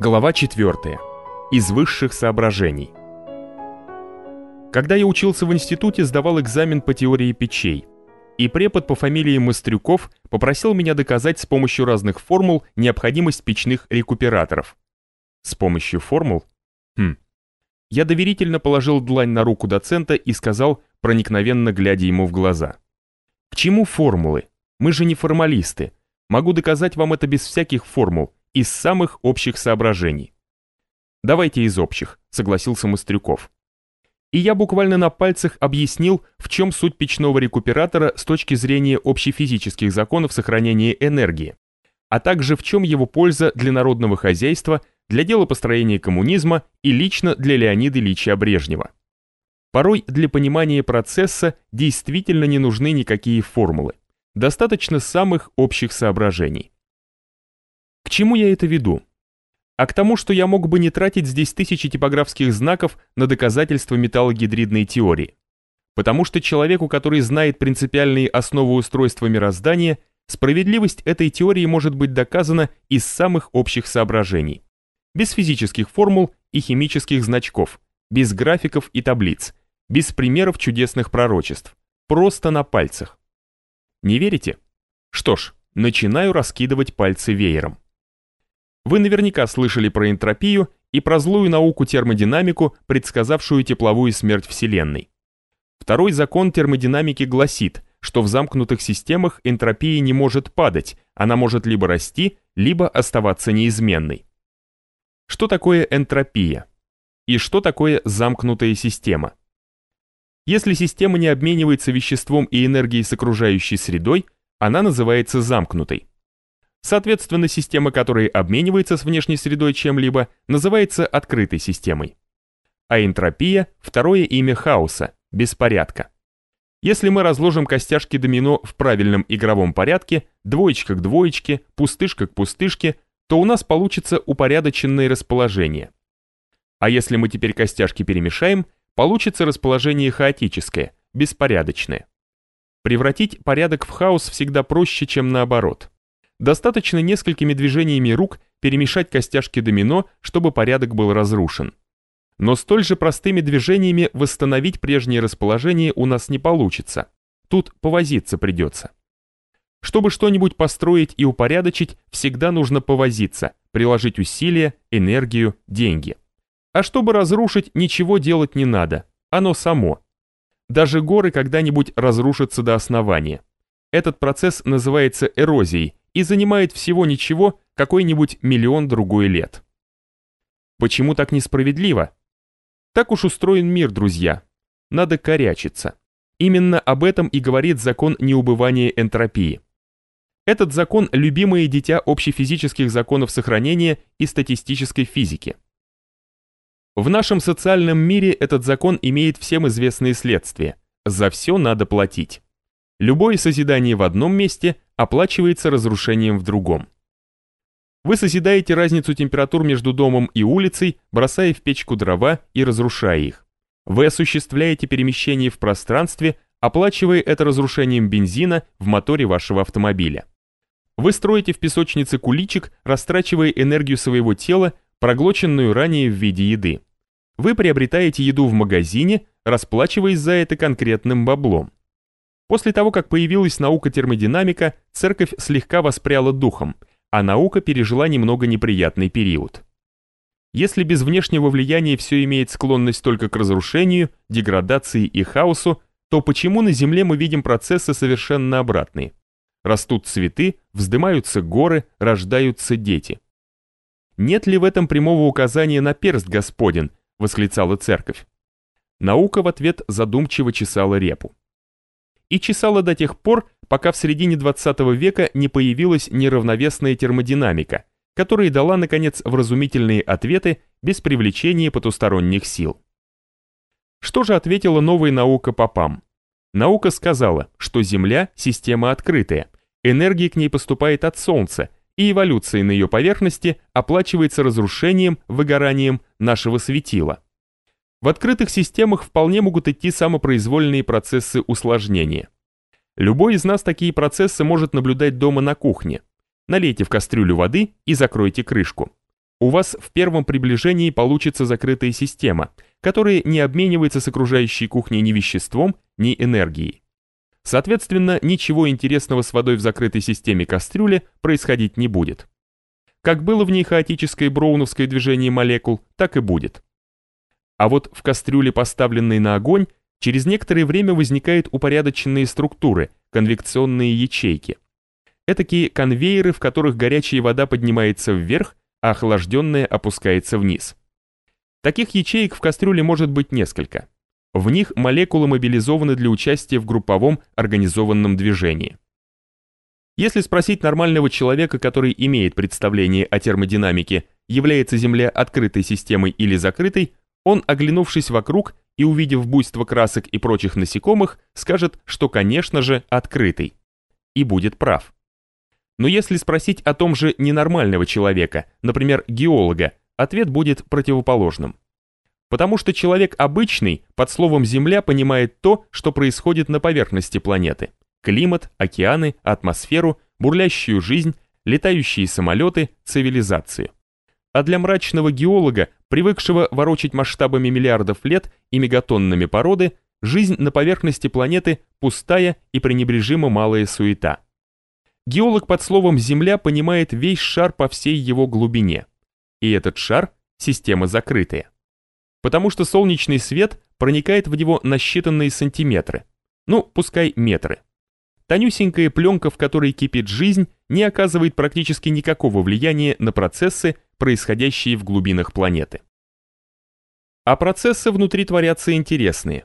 Глава 4. Из высших соображений. Когда я учился в институте, сдавал экзамен по теории печей. И препод по фамилии Мастрюков попросил меня доказать с помощью разных формул необходимость печных рекуператоров. С помощью формул? Хм. Я доверительно положил длань на руку доцента и сказал, проникновенно глядя ему в глаза. К чему формулы? Мы же не формалисты. Могу доказать вам это без всяких формул, из самых общих соображений. Давайте из общих, согласился Мастрюков. И я буквально на пальцах объяснил, в чем суть печного рекуператора с точки зрения общефизических законов сохранения энергии, а также в чем его польза для народного хозяйства, для дела построения коммунизма и лично для Леонида Ильича Брежнева. Порой для понимания процесса действительно не нужны никакие формулы. Достаточно самых общих соображений. К чему я это веду? А к тому, что я мог бы не тратить здесь тысячи типографских знаков на доказательство металлогидридной теории. Потому что человеку, который знает принципиальные основы устройства мироздания, справедливость этой теории может быть доказана из самых общих соображений. Без физических формул и химических значков, без графиков и таблиц, без примеров чудесных пророчеств, просто на пальцах. Не верите? Что ж, начинаю раскидывать пальцы веером. Вы наверняка слышали про энтропию и про злую науку термодинамику, предсказавшую тепловую смерть Вселенной. Второй закон термодинамики гласит, что в замкнутых системах энтропия не может падать, она может либо расти, либо оставаться неизменной. Что такое энтропия? И что такое замкнутая система? Если система не обменивается веществом и энергией с окружающей средой, она называется замкнутой. Соответственно, система, которая обменивается с внешней средой чем-либо, называется открытой системой. А энтропия – второе имя хаоса, беспорядка. Если мы разложим костяшки домино в правильном игровом порядке, двоечка к двоечке, пустышка к пустышке, то у нас получится упорядоченное расположение. А если мы теперь костяшки перемешаем, получится расположение хаотическое, беспорядочное. Превратить порядок в хаос всегда проще, чем наоборот. Достаточно несколькими движениями рук перемешать костяшки домино, чтобы порядок был разрушен. Но столь же простыми движениями восстановить прежнее расположение у нас не получится. Тут повозиться придется. Чтобы что-нибудь построить и упорядочить, всегда нужно повозиться, приложить усилия, энергию, деньги. А чтобы разрушить, ничего делать не надо, оно само. Даже горы когда-нибудь разрушатся до основания. Этот процесс называется эрозией, и занимает всего ничего какой-нибудь миллион другой лет. Почему так несправедливо? Так уж устроен мир, друзья. Надо корячиться. Именно об этом и говорит закон неубывания энтропии. Этот закон – любимое дитя общефизических законов сохранения и статистической физики. В нашем социальном мире этот закон имеет всем известные следствия. За все надо платить. Любое созидание в одном месте оплачивается разрушением в другом. Вы созидаете разницу температур между домом и улицей, бросая в печку дрова и разрушая их. Вы осуществляете перемещение в пространстве, оплачивая это разрушением бензина в моторе вашего автомобиля. Вы строите в песочнице куличик, растрачивая энергию своего тела, проглоченную ранее в виде еды. Вы приобретаете еду в магазине, расплачиваясь за это конкретным баблом. После того, как появилась наука термодинамика, церковь слегка воспряла духом, а наука пережила немного неприятный период. Если без внешнего влияния все имеет склонность только к разрушению, деградации и хаосу, то почему на Земле мы видим процессы совершенно обратные? Растут цветы, вздымаются горы, рождаются дети. «Нет ли в этом прямого указания на перст Господен?» — восклицала церковь. Наука в ответ задумчиво чесала репу и чесала до тех пор, пока в середине 20 века не появилась неравновесная термодинамика, которая дала, наконец, вразумительные ответы без привлечения потусторонних сил. Что же ответила новая наука попам? Наука сказала, что Земля – система открытая, энергия к ней поступает от Солнца, и эволюция на ее поверхности оплачивается разрушением, выгоранием нашего светила. В открытых системах вполне могут идти самопроизвольные процессы усложнения. Любой из нас такие процессы может наблюдать дома на кухне. Налейте в кастрюлю воды и закройте крышку. у вас в первом приближении получится закрытая система, которая не обменивается с окружающей кухней ни веществом, ни энергией. Соответственно, ничего интересного с водой в закрытой системе кастрюли происходить не будет. Как было в ней хаотическое броуновское движение молекул, так и будет. А вот в кастрюле, поставленной на огонь, через некоторое время возникают упорядоченные структуры, конвекционные ячейки. Этакие конвейеры, в которых горячая вода поднимается вверх, а охлажденная опускается вниз. Таких ячеек в кастрюле может быть несколько. В них молекулы мобилизованы для участия в групповом организованном движении. Если спросить нормального человека, который имеет представление о термодинамике, является Земля открытой системой или закрытой, он, оглянувшись вокруг и увидев буйство красок и прочих насекомых, скажет, что, конечно же, открытый. И будет прав. Но если спросить о том же ненормального человека, например, геолога, ответ будет противоположным. Потому что человек обычный под словом «Земля» понимает то, что происходит на поверхности планеты. Климат, океаны, атмосферу, бурлящую жизнь, летающие самолеты, цивилизацию. А для мрачного геолога, привыкшего ворочать масштабами миллиардов лет и мегатоннами породы, жизнь на поверхности планеты пустая и пренебрежимо малая суета. Геолог под словом «Земля» понимает весь шар по всей его глубине. И этот шар – система закрытая. Потому что солнечный свет проникает в него на считанные сантиметры. Ну, пускай метры. Тонюсенькая пленка, в которой кипит жизнь, не оказывает практически никакого влияния на процессы, происходящие в глубинах планеты. А процессы внутри творятся интересные.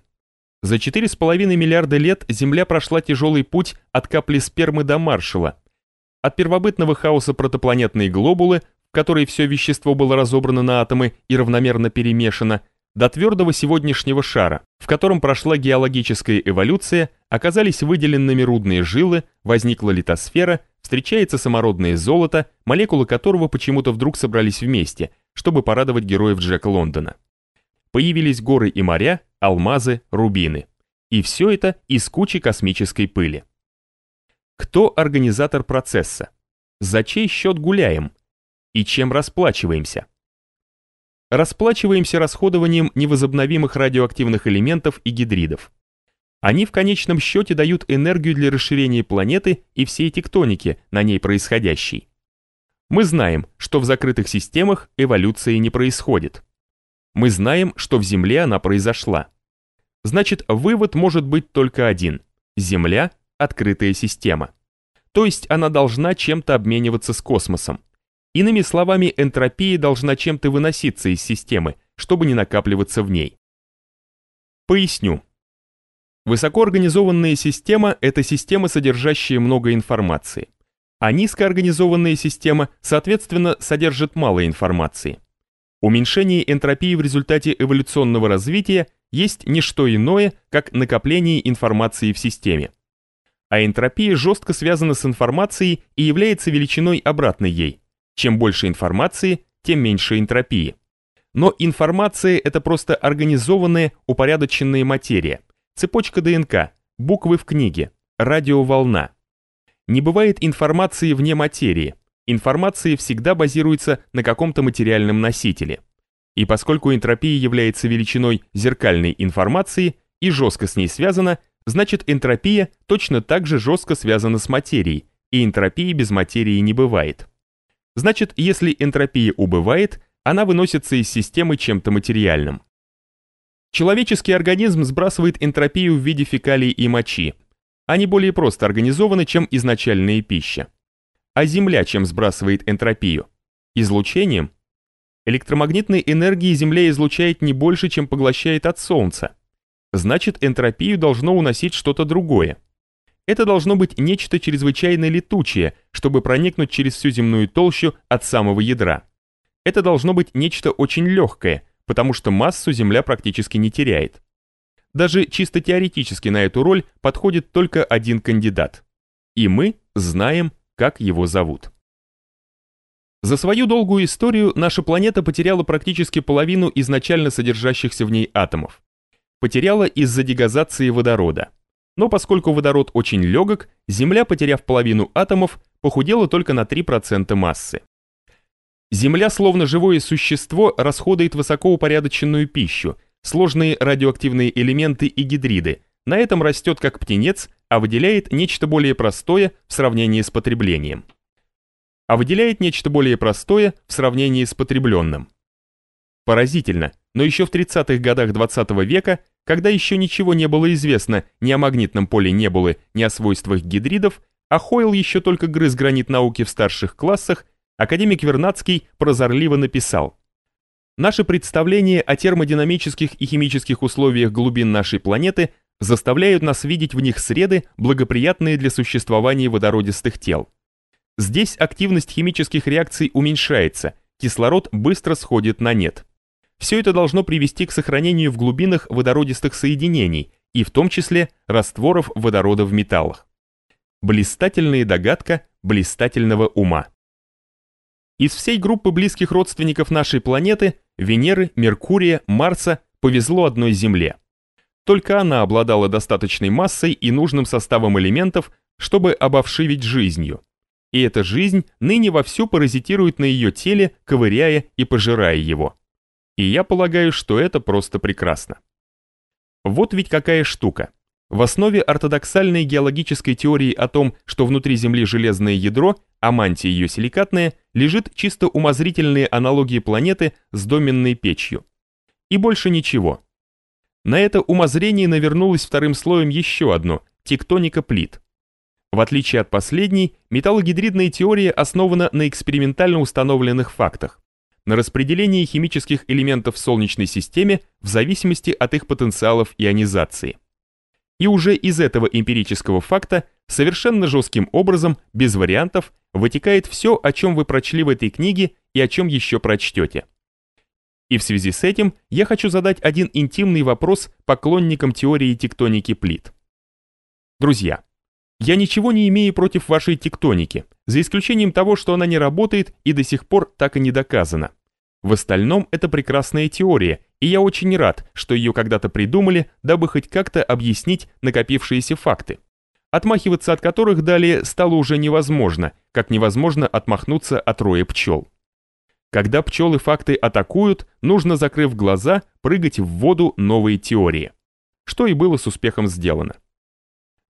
За 4,5 миллиарда лет Земля прошла тяжелый путь от капли спермы до маршала, от первобытного хаоса протопланетной глобулы, в которой все вещество было разобрано на атомы и равномерно перемешано, до твердого сегодняшнего шара, в котором прошла геологическая эволюция, оказались выделенными рудные жилы, возникла литосфера, встречается самородное золото, молекулы которого почему-то вдруг собрались вместе, чтобы порадовать героев Джека Лондона. Появились горы и моря, алмазы, рубины. И все это из кучи космической пыли. Кто организатор процесса? За чей счет гуляем? И чем расплачиваемся? Расплачиваемся расходованием невозобновимых радиоактивных элементов и гидридов. Они в конечном счете дают энергию для расширения планеты и всей тектоники, на ней происходящей. Мы знаем, что в закрытых системах эволюции не происходит. Мы знаем, что в Земле она произошла. Значит, вывод может быть только один. Земля – открытая система. То есть она должна чем-то обмениваться с космосом. Иными словами, энтропия должна чем-то выноситься из системы, чтобы не накапливаться в ней. Поясню. Высокоорганизованная система – это система, содержащая много информации. А низкоорганизованная система, соответственно, содержит мало информации. Уменьшение энтропии в результате эволюционного развития есть не что иное, как накопление информации в системе. А энтропия жестко связана с информацией и является величиной обратной ей. Чем больше информации, тем меньше энтропии. Но информация – это просто организованная, упорядоченная материя, цепочка ДНК, буквы в книге, радиоволна. Не бывает информации вне материи, информация всегда базируется на каком-то материальном носителе. И поскольку энтропия является величиной зеркальной информации и жестко с ней связана, значит энтропия точно так же жестко связана с материей, и энтропии без материи не бывает. Значит, если энтропия убывает, она выносится из системы чем-то материальным. Человеческий организм сбрасывает энтропию в виде фекалий и мочи. Они более просто организованы, чем изначальная пища. А Земля чем сбрасывает энтропию? Излучением? Электромагнитной энергии Земля излучает не больше, чем поглощает от Солнца. Значит, энтропию должно уносить что-то другое. Это должно быть нечто чрезвычайно летучее, чтобы проникнуть через всю земную толщу от самого ядра. Это должно быть нечто очень легкое, потому что массу Земля практически не теряет. Даже чисто теоретически на эту роль подходит только один кандидат. И мы знаем, как его зовут. За свою долгую историю наша планета потеряла практически половину изначально содержащихся в ней атомов. Потеряла из-за дегазации водорода. Но поскольку водород очень легок, Земля, потеряв половину атомов, похудела только на 3% массы. Земля, словно живое существо, расходует высокоупорядоченную пищу, сложные радиоактивные элементы и гидриды, на этом растет как птенец, а выделяет нечто более простое в сравнении с потреблением. А выделяет нечто более простое в сравнении с потребленным. Поразительно, но еще в 30-х годах 20 -го века, когда еще ничего не было известно ни о магнитном поле небулы, ни о свойствах гидридов, а Хойл еще только грыз гранит науки в старших классах, академик Вернадский прозорливо написал «Наши представления о термодинамических и химических условиях глубин нашей планеты заставляют нас видеть в них среды, благоприятные для существования водородистых тел. Здесь активность химических реакций уменьшается, кислород быстро сходит на нет. Все это должно привести к сохранению в глубинах водородистых соединений и в том числе растворов водорода в металлах. Блистательная догадка блистательного ума. Из всей группы близких родственников нашей планеты, Венеры, Меркурия, Марса, повезло одной Земле. Только она обладала достаточной массой и нужным составом элементов, чтобы обовшивить жизнью. И эта жизнь ныне вовсю паразитирует на ее теле, ковыряя и пожирая его. И я полагаю, что это просто прекрасно. Вот ведь какая штука. В основе ортодоксальной геологической теории о том, что внутри Земли железное ядро, а мантия ее силикатная, лежит чисто умозрительные аналогии планеты с доменной печью. И больше ничего. На это умозрение навернулось вторым слоем еще одно – тектоника плит. В отличие от последней, металлогидридная теория основана на экспериментально установленных фактах, на распределении химических элементов в Солнечной системе в зависимости от их потенциалов ионизации. И уже из этого эмпирического факта совершенно жестким образом, без вариантов, вытекает все, о чем вы прочли в этой книге и о чем еще прочтете. И в связи с этим я хочу задать один интимный вопрос поклонникам теории тектоники плит. Друзья, я ничего не имею против вашей тектоники, за исключением того, что она не работает и до сих пор так и не доказана. В остальном это прекрасная теория, и я очень рад, что ее когда-то придумали, дабы хоть как-то объяснить накопившиеся факты, отмахиваться от которых далее стало уже невозможно, как невозможно отмахнуться от роя пчел. Когда пчелы факты атакуют, нужно, закрыв глаза, прыгать в воду новые теории. Что и было с успехом сделано.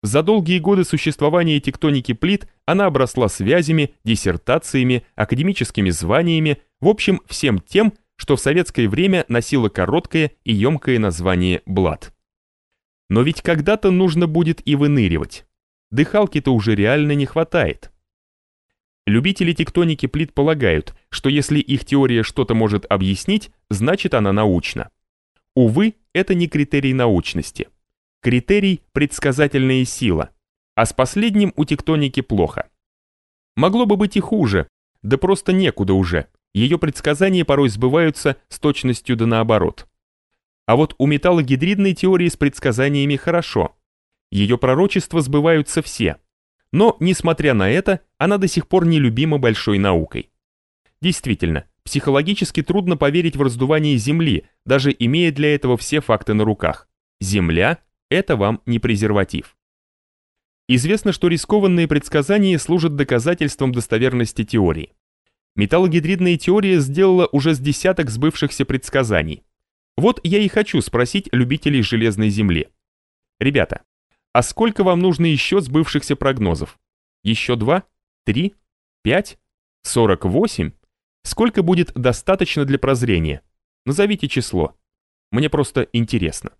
За долгие годы существования тектоники плит она обросла связями, диссертациями, академическими званиями, в общем, всем тем, что в советское время носило короткое и емкое название «блат». Но ведь когда-то нужно будет и выныривать. Дыхалки-то уже реально не хватает. Любители тектоники плит полагают, что если их теория что-то может объяснить, значит она научна. Увы, это не критерий научности. Критерий – предсказательная сила, а с последним у тектоники плохо. Могло бы быть и хуже, да просто некуда уже, ее предсказания порой сбываются с точностью да наоборот. А вот у металлогидридной теории с предсказаниями хорошо. Ее пророчества сбываются все. Но, несмотря на это, она до сих пор нелюбима большой наукой. Действительно, психологически трудно поверить в раздувание Земли, даже имея для этого все факты на руках. Земля это вам не презерватив. Известно, что рискованные предсказания служат доказательством достоверности теории. Металлогидридная теория сделала уже с десяток сбывшихся предсказаний. Вот я и хочу спросить любителей Железной Земли. Ребята, а сколько вам нужно еще сбывшихся прогнозов? Еще два? Три? Пять? Сорок восемь? Сколько будет достаточно для прозрения? Назовите число. Мне просто интересно.